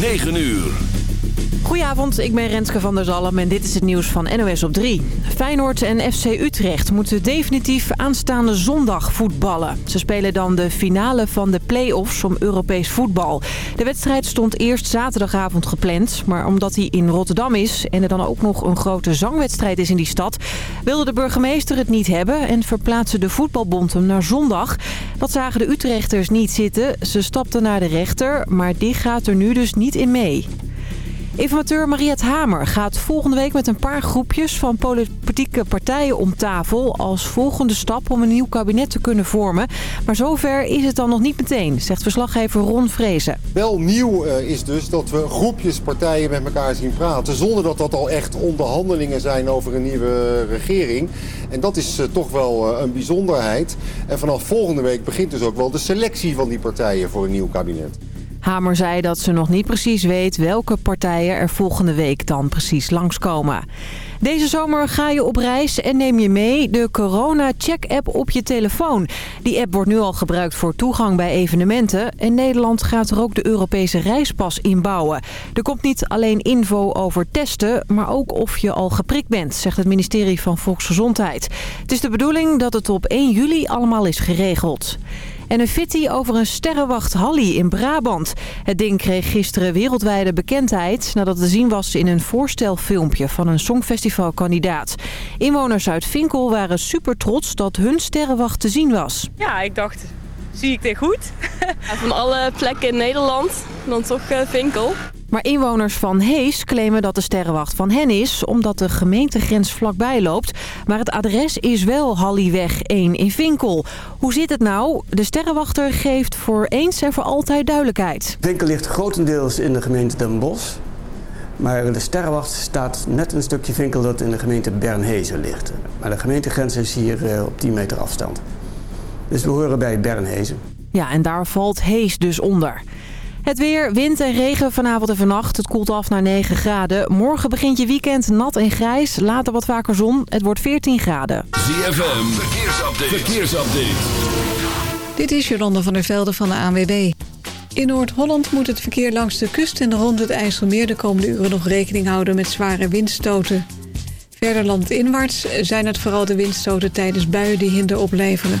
9 uur. Goedenavond, ik ben Renske van der Zalm en dit is het nieuws van NOS op 3. Feyenoord en FC Utrecht moeten definitief aanstaande zondag voetballen. Ze spelen dan de finale van de play-offs om Europees voetbal. De wedstrijd stond eerst zaterdagavond gepland, maar omdat hij in Rotterdam is... en er dan ook nog een grote zangwedstrijd is in die stad... wilde de burgemeester het niet hebben en verplaatste de voetbalbond hem naar zondag. Dat zagen de Utrechters niet zitten. Ze stapten naar de rechter, maar die gaat er nu dus niet in mee. Informateur Mariette Hamer gaat volgende week met een paar groepjes van politieke partijen om tafel... als volgende stap om een nieuw kabinet te kunnen vormen. Maar zover is het dan nog niet meteen, zegt verslaggever Ron Vrezen. Wel nieuw eh, is dus dat we groepjes partijen met elkaar zien praten... zonder dat dat al echt onderhandelingen zijn over een nieuwe regering. En dat is eh, toch wel eh, een bijzonderheid. En vanaf volgende week begint dus ook wel de selectie van die partijen voor een nieuw kabinet. Hamer zei dat ze nog niet precies weet welke partijen er volgende week dan precies langskomen. Deze zomer ga je op reis en neem je mee de Corona Check App op je telefoon. Die app wordt nu al gebruikt voor toegang bij evenementen. En Nederland gaat er ook de Europese reispas inbouwen. Er komt niet alleen info over testen, maar ook of je al geprikt bent, zegt het ministerie van Volksgezondheid. Het is de bedoeling dat het op 1 juli allemaal is geregeld. En een fitty over een sterrenwacht Halli in Brabant. Het ding kreeg gisteren wereldwijde bekendheid... nadat het te zien was in een voorstelfilmpje van een songfestivalkandidaat. Inwoners uit Vinkel waren super trots dat hun sterrenwacht te zien was. Ja, ik dacht, zie ik dit goed? Van alle plekken in Nederland, dan toch uh, Vinkel. Maar inwoners van Hees claimen dat de sterrenwacht van hen is... omdat de gemeentegrens vlakbij loopt. Maar het adres is wel Halliweg 1 in Vinkel. Hoe zit het nou? De sterrenwachter geeft voor eens en voor altijd duidelijkheid. Vinkel ligt grotendeels in de gemeente Den Bosch. Maar de sterrenwacht staat net een stukje Vinkel dat in de gemeente Bernhezen ligt. Maar de gemeentegrens is hier eh, op 10 meter afstand. Dus we horen bij Bernhezen. Ja, en daar valt Hees dus onder. Het weer, wind en regen vanavond en vannacht. Het koelt af naar 9 graden. Morgen begint je weekend nat en grijs. Later wat vaker zon. Het wordt 14 graden. ZFM, verkeersupdate. verkeersupdate. Dit is Jolanda van der Velde van de ANWB. In Noord-Holland moet het verkeer langs de kust en rond het IJsselmeer... de komende uren nog rekening houden met zware windstoten. Verder landinwaarts zijn het vooral de windstoten tijdens buien die hinder opleveren.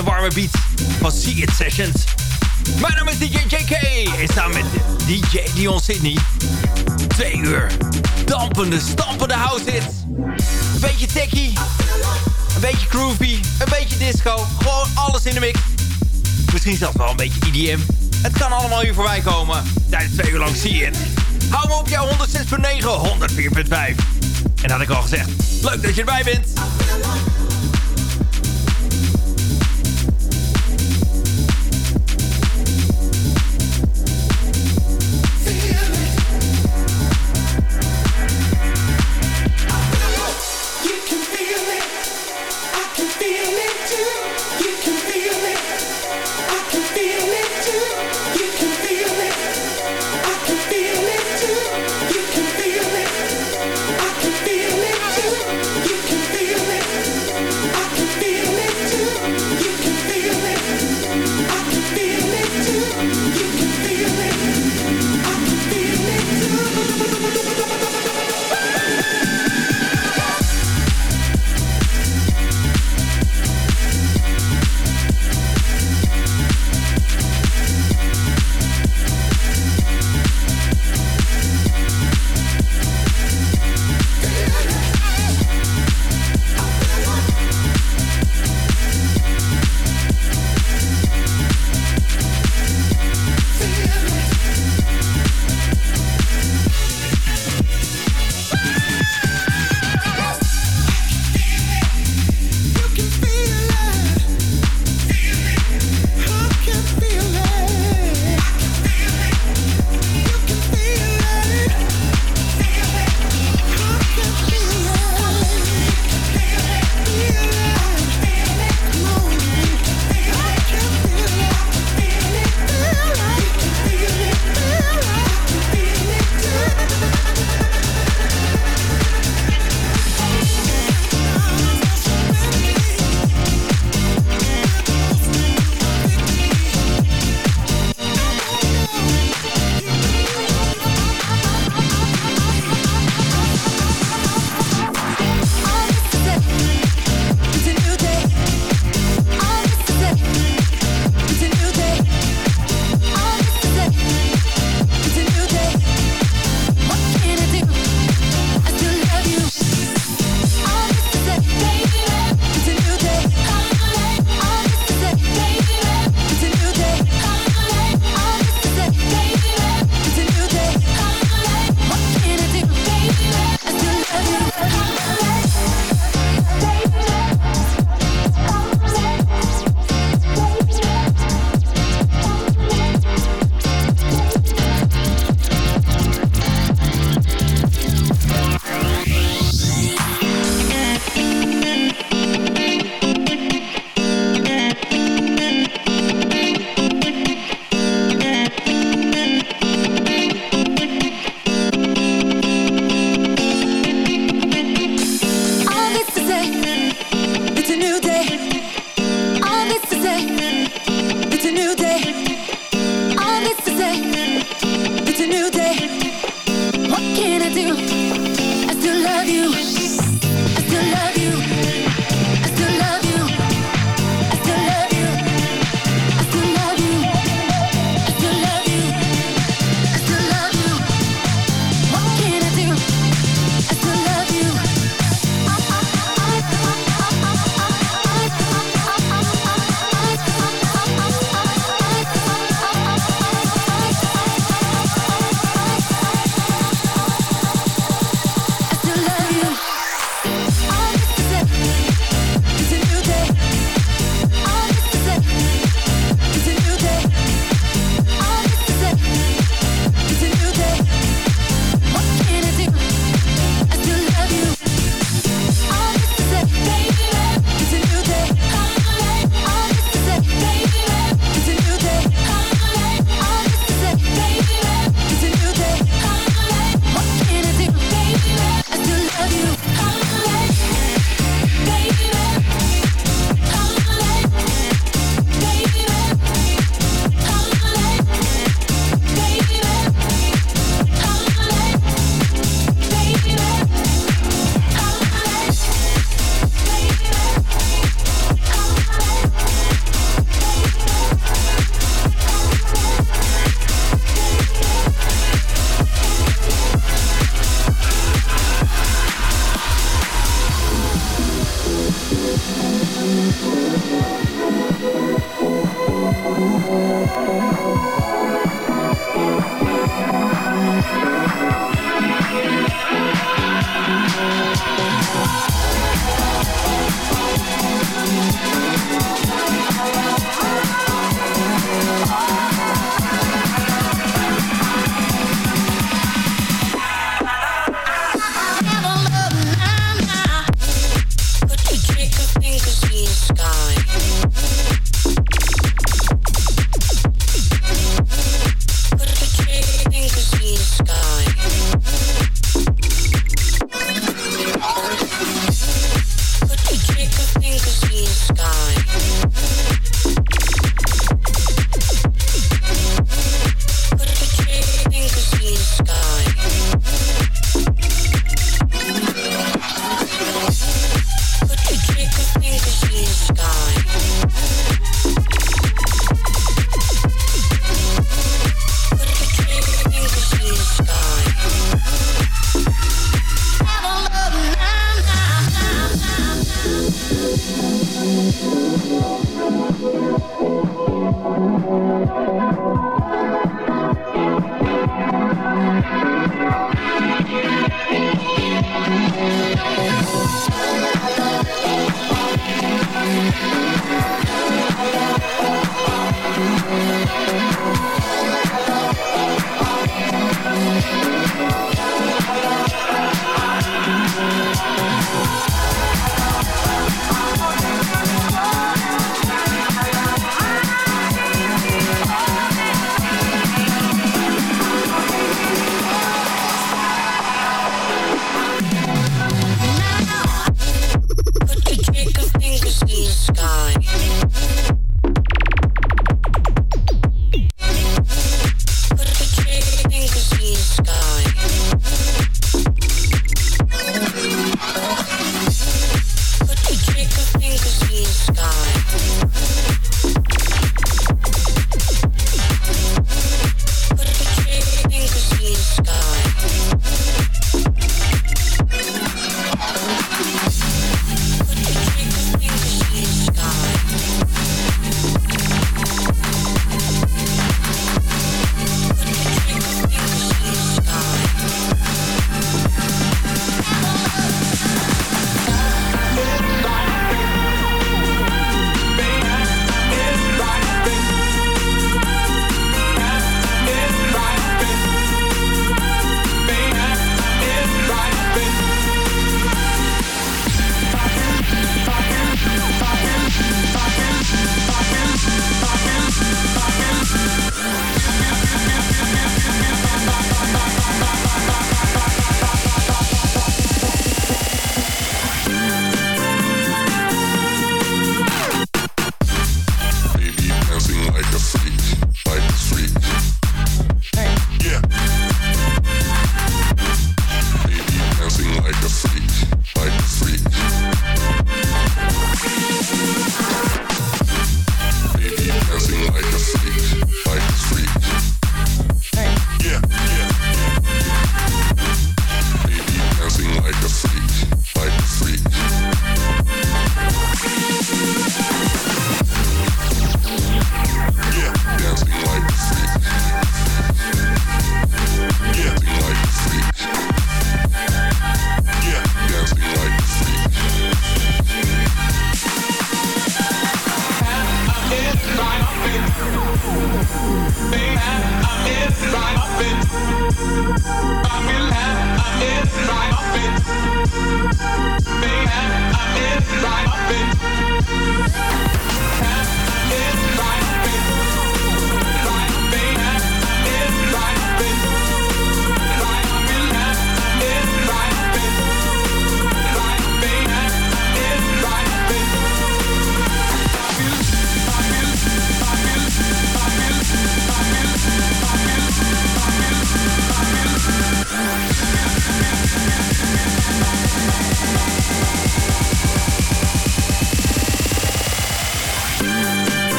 Fijne warme beat van See It Sessions. Mijn naam is DJ JK. En samen met DJ Dion Sydney. Twee uur. Dampende, stampende house hits. Een beetje techie. Een beetje groovy. Een beetje disco. Gewoon alles in de mix. Misschien zelfs wel een beetje EDM. Het kan allemaal hier voorbij komen. Tijdens twee uur lang See It. Hou me op jouw 106.9, 104.5. En had ik al gezegd. Leuk dat je erbij bent.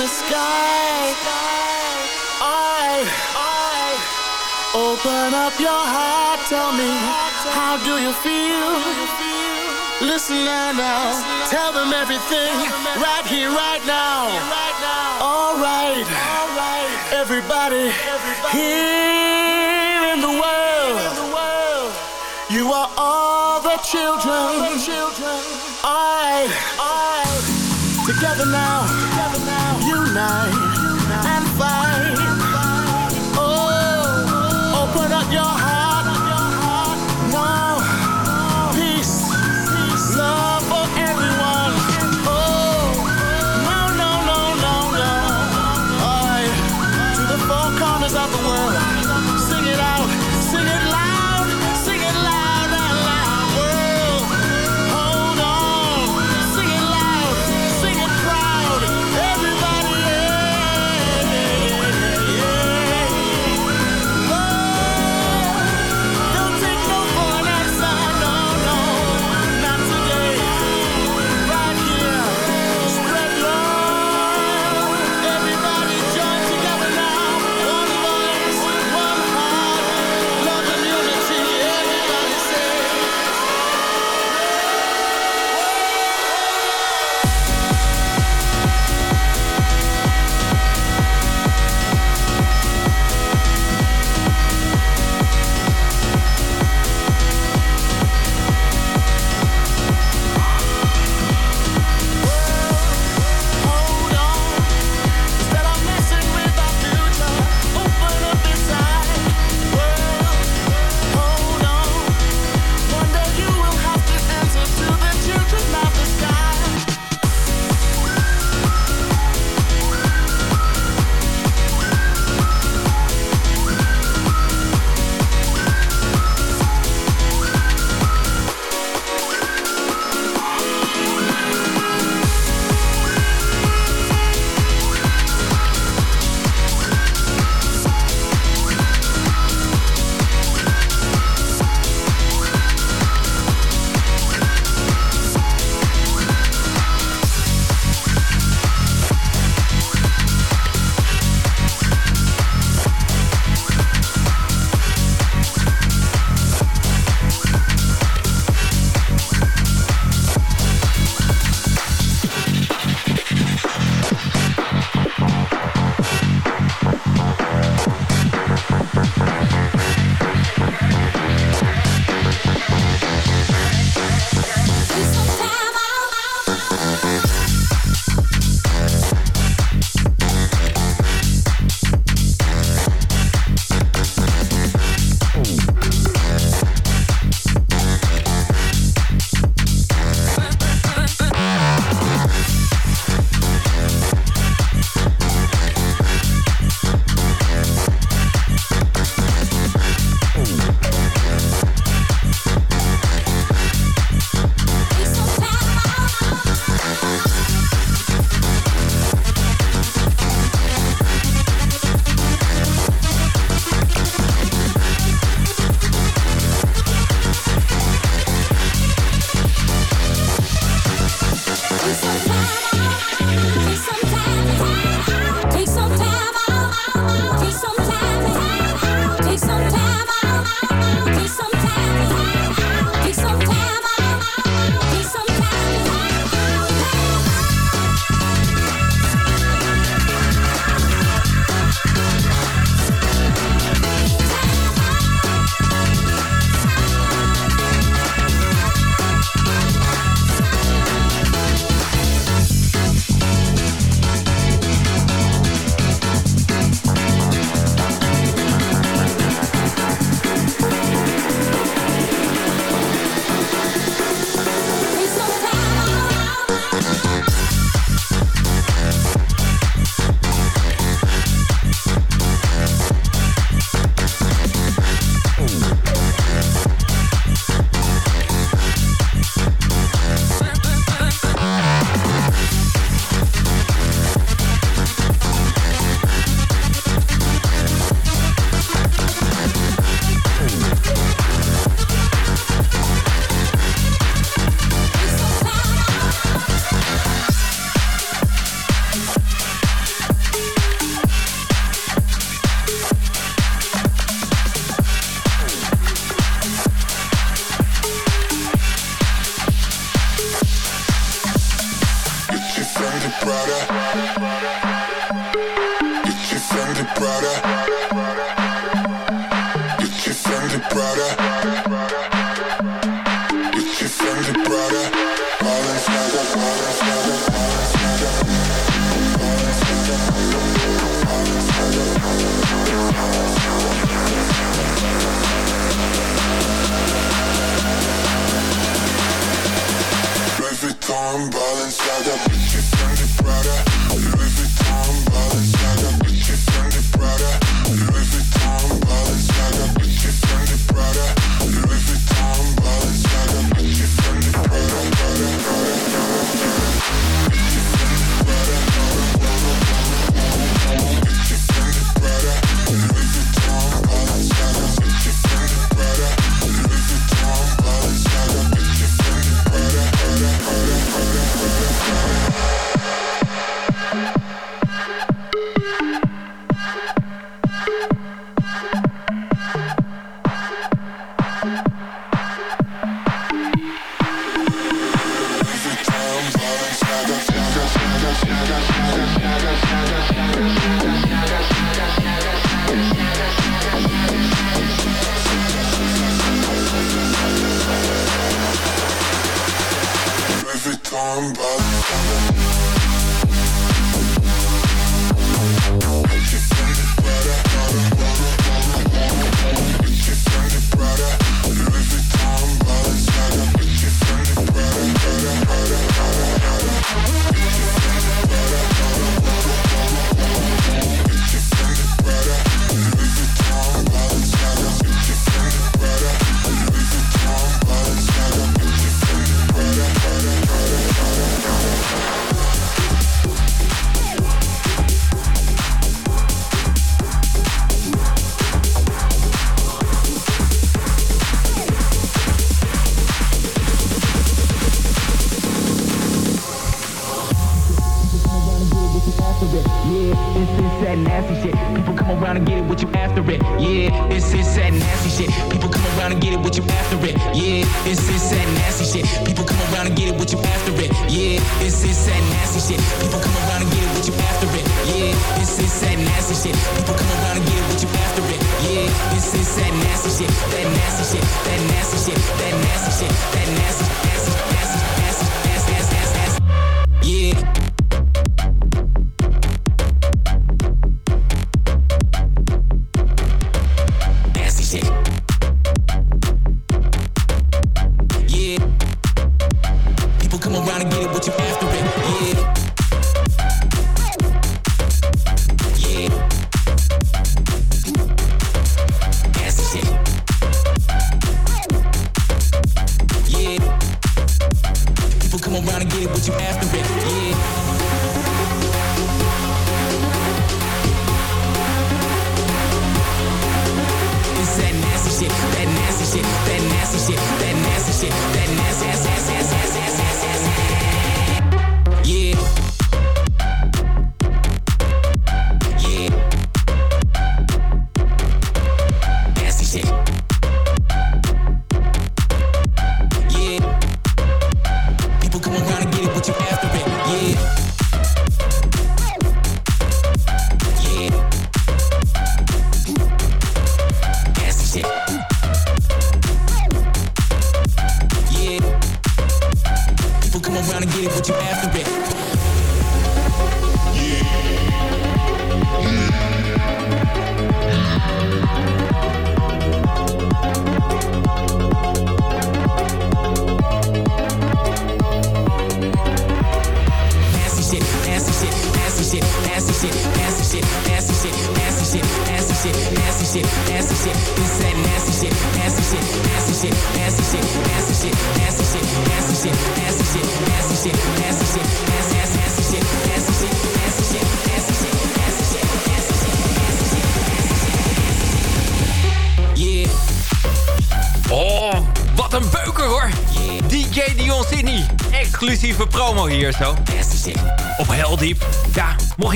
the sky. I, I open up your heart. Tell me how do you feel? Listen now, tell them everything right here, right now. All right, everybody here in the world, you are all the children. I, I together now now. Unite.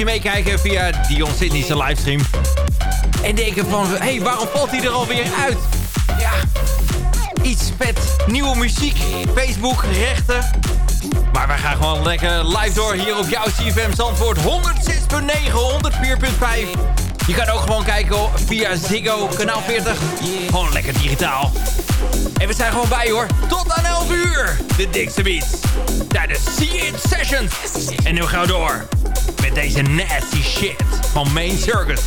Meekijken via Dion Sydney's livestream. En denken van, hé, hey, waarom valt hij er alweer uit? Ja, iets met nieuwe muziek. Facebook, rechten. Maar wij gaan gewoon lekker live door hier op jouw CFM Zandvoort. 106.9, 104.5. Je kan ook gewoon kijken via Ziggo, kanaal 40. Gewoon lekker digitaal. En we zijn gewoon bij hoor. Tot aan 11 uur. De dikste beats. Tijdens See It Sessions. En nu gaan we door. Met deze nasty shit van Main Circus.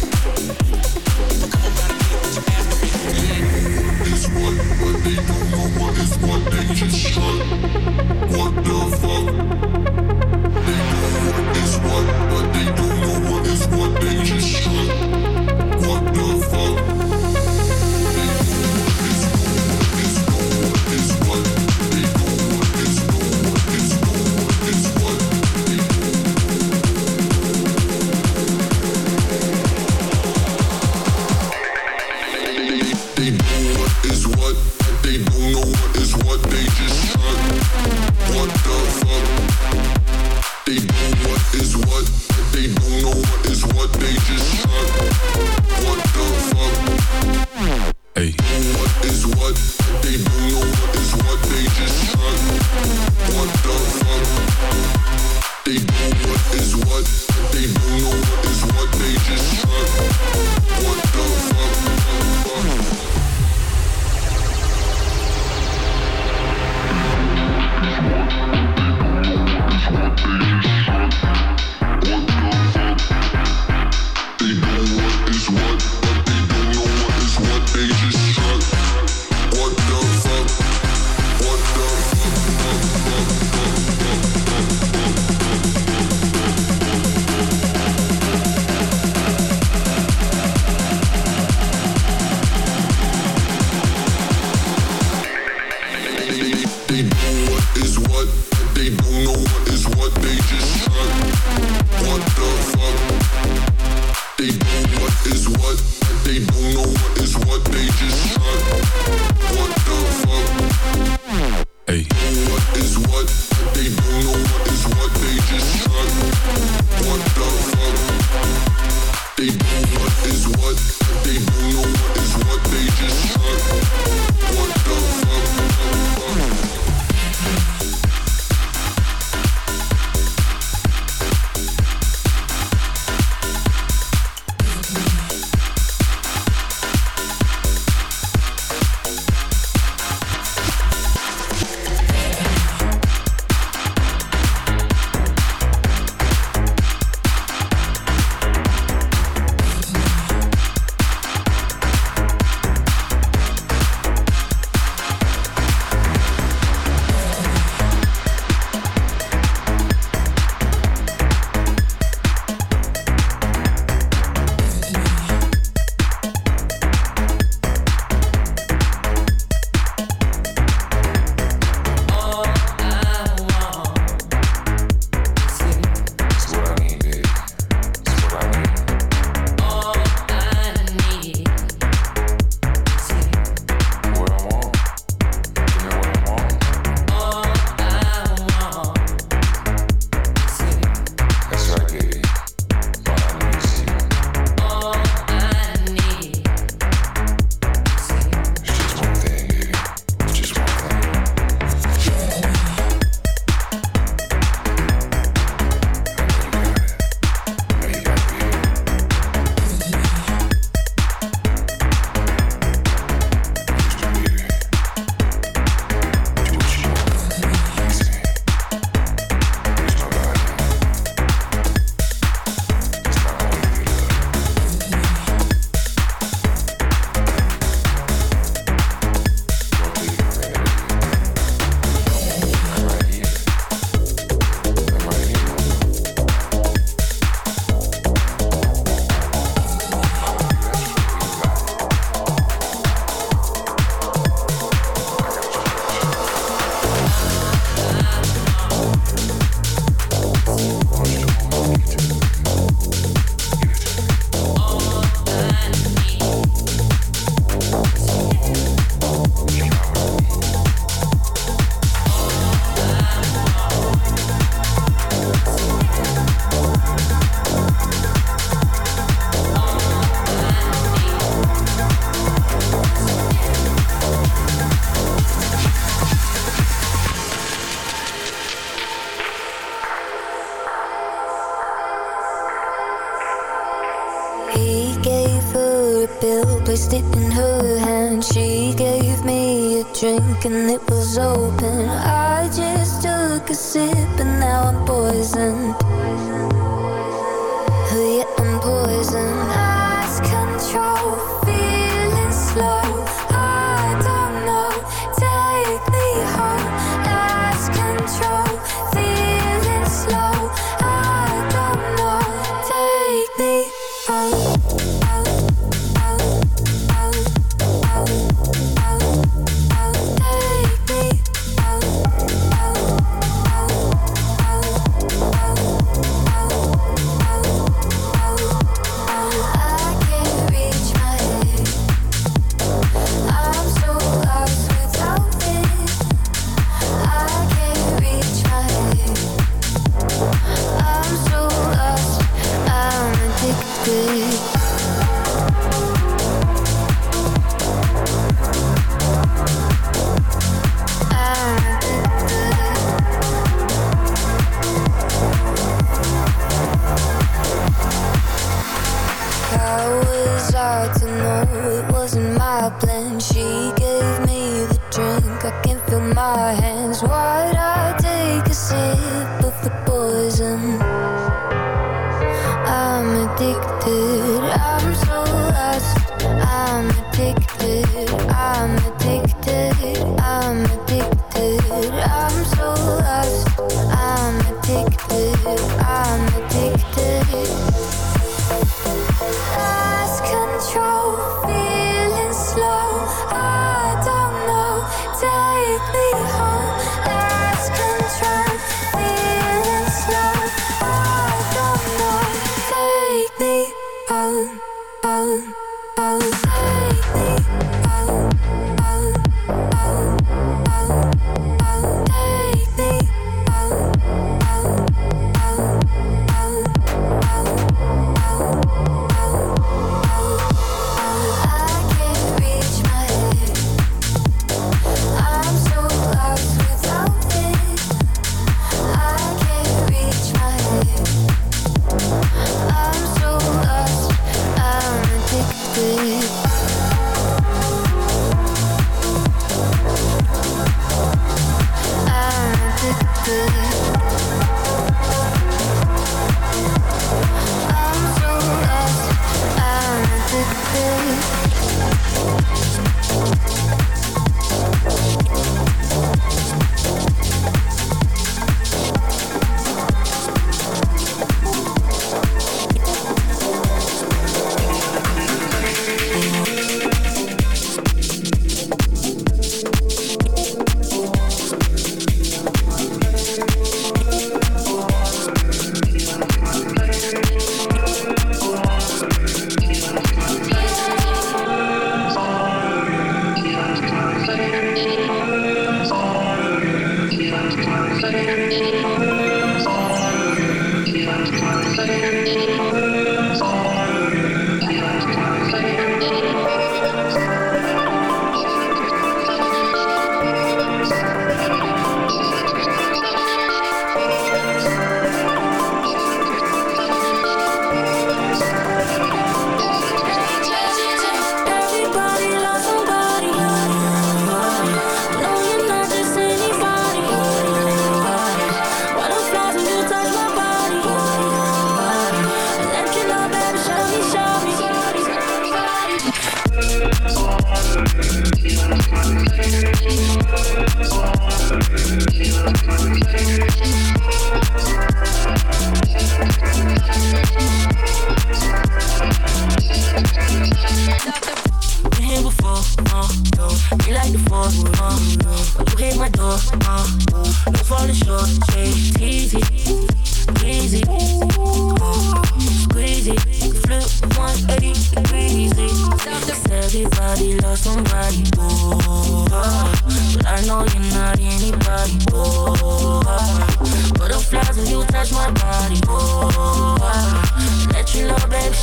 And it was open. I just took a sip.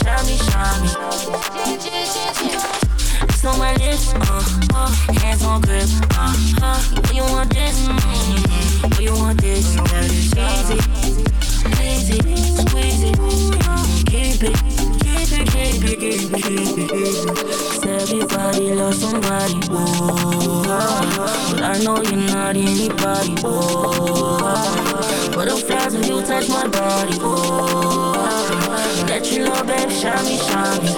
shami, shami. It's on my lips, uh, uh, hands on grip, uh, uh. When you want this, mm, when you want this, that is easy, easy, squeeze it, keep it, keep it, keep it, keep it, keep it, keep it. Everybody loves somebody, oh, but I know you're not anybody, oh. Butterflies when you touch my body, oh. Let you know, baby, shine me, me.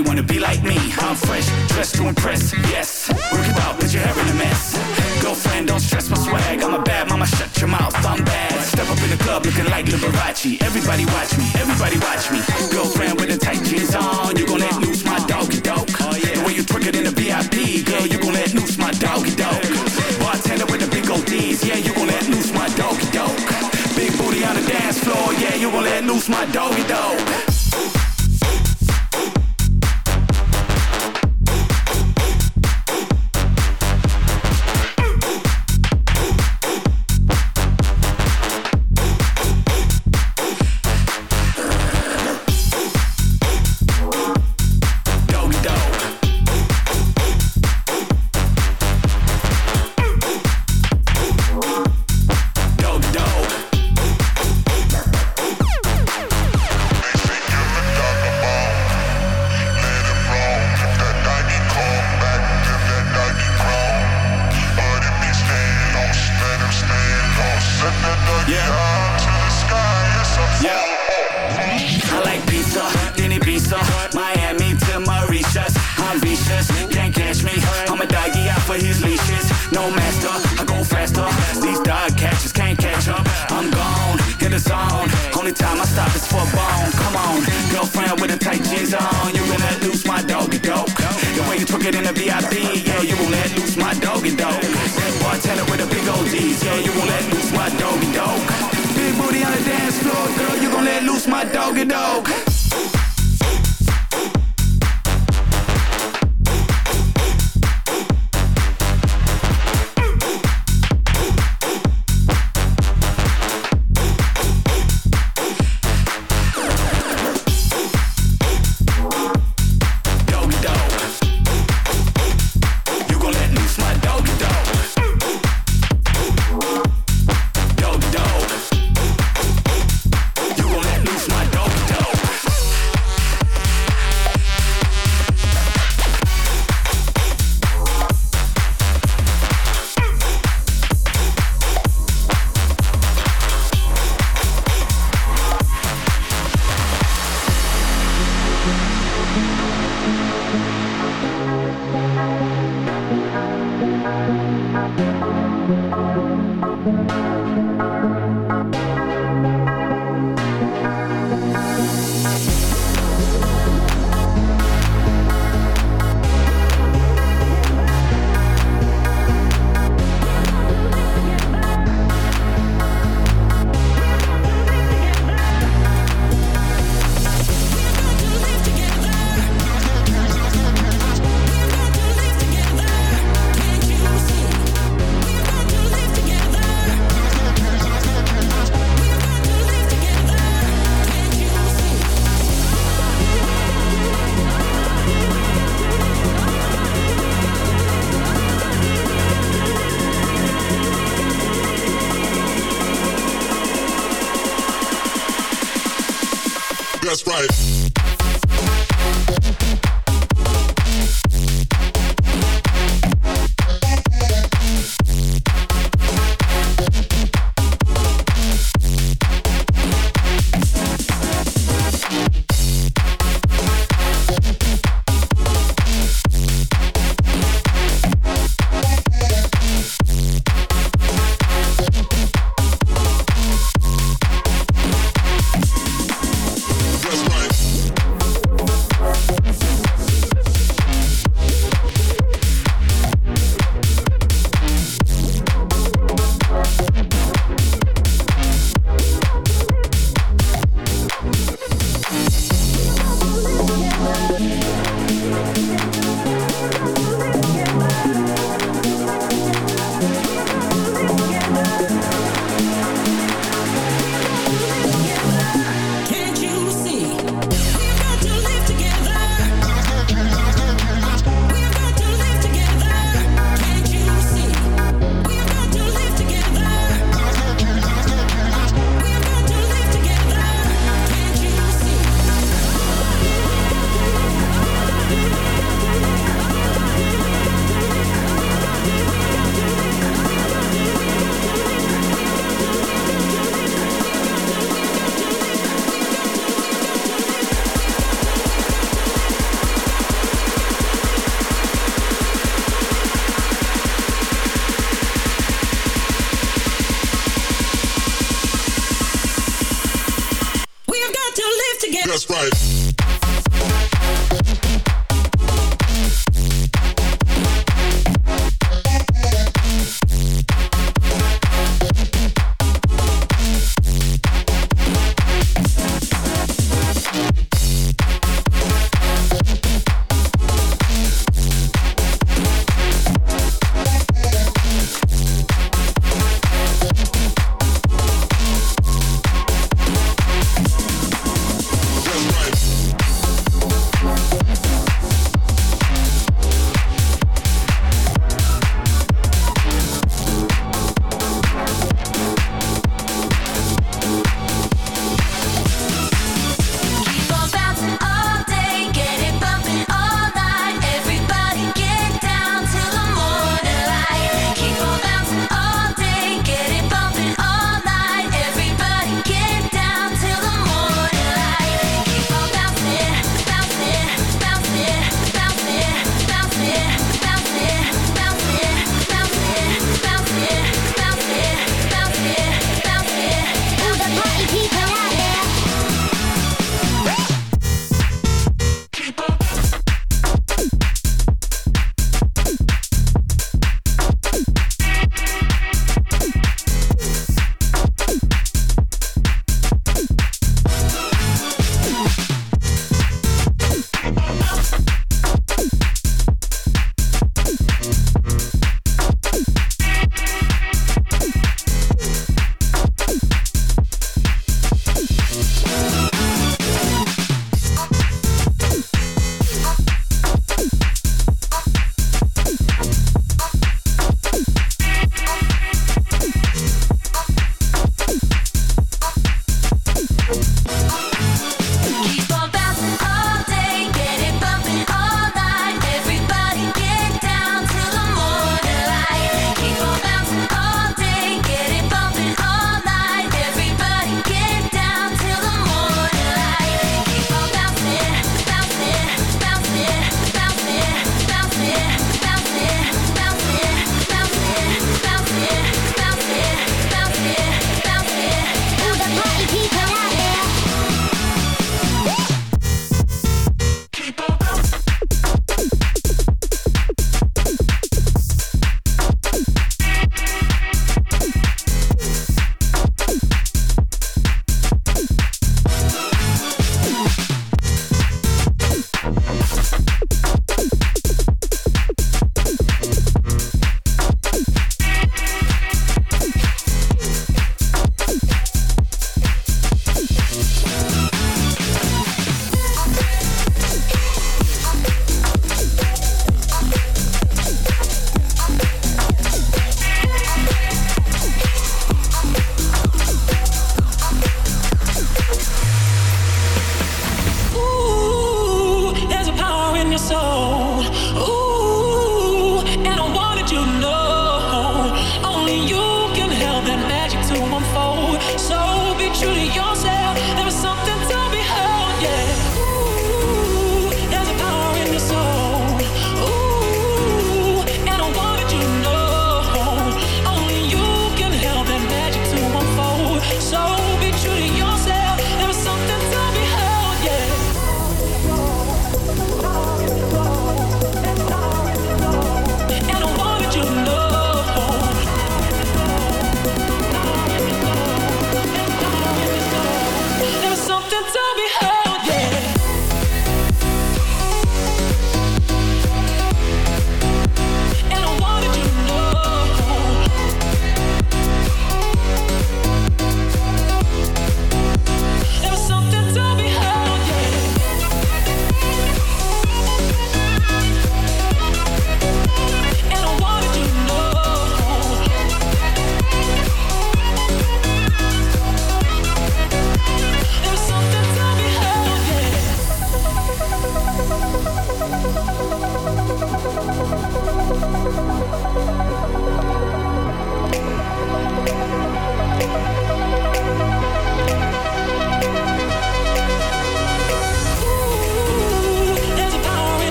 Everybody wanna be like me. I'm fresh, dressed to impress. Yes, work it out, put your hair in a mess. Girlfriend, don't stress my swag. I'm a bad mama, shut your mouth. I'm bad. Step up in the club looking like Liberace. Everybody watch me, everybody watch me. Girlfriend with the tight jeans on, you gon' let loose my doggy dog. Oh, the way you twerk it in the VIP, girl, you gon' let loose my doggy dog. Bartender with the big old D's, yeah, you gon' let loose my doggy dog. Big booty on the dance floor, yeah, you gon' let loose my doggy dog.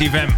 Even.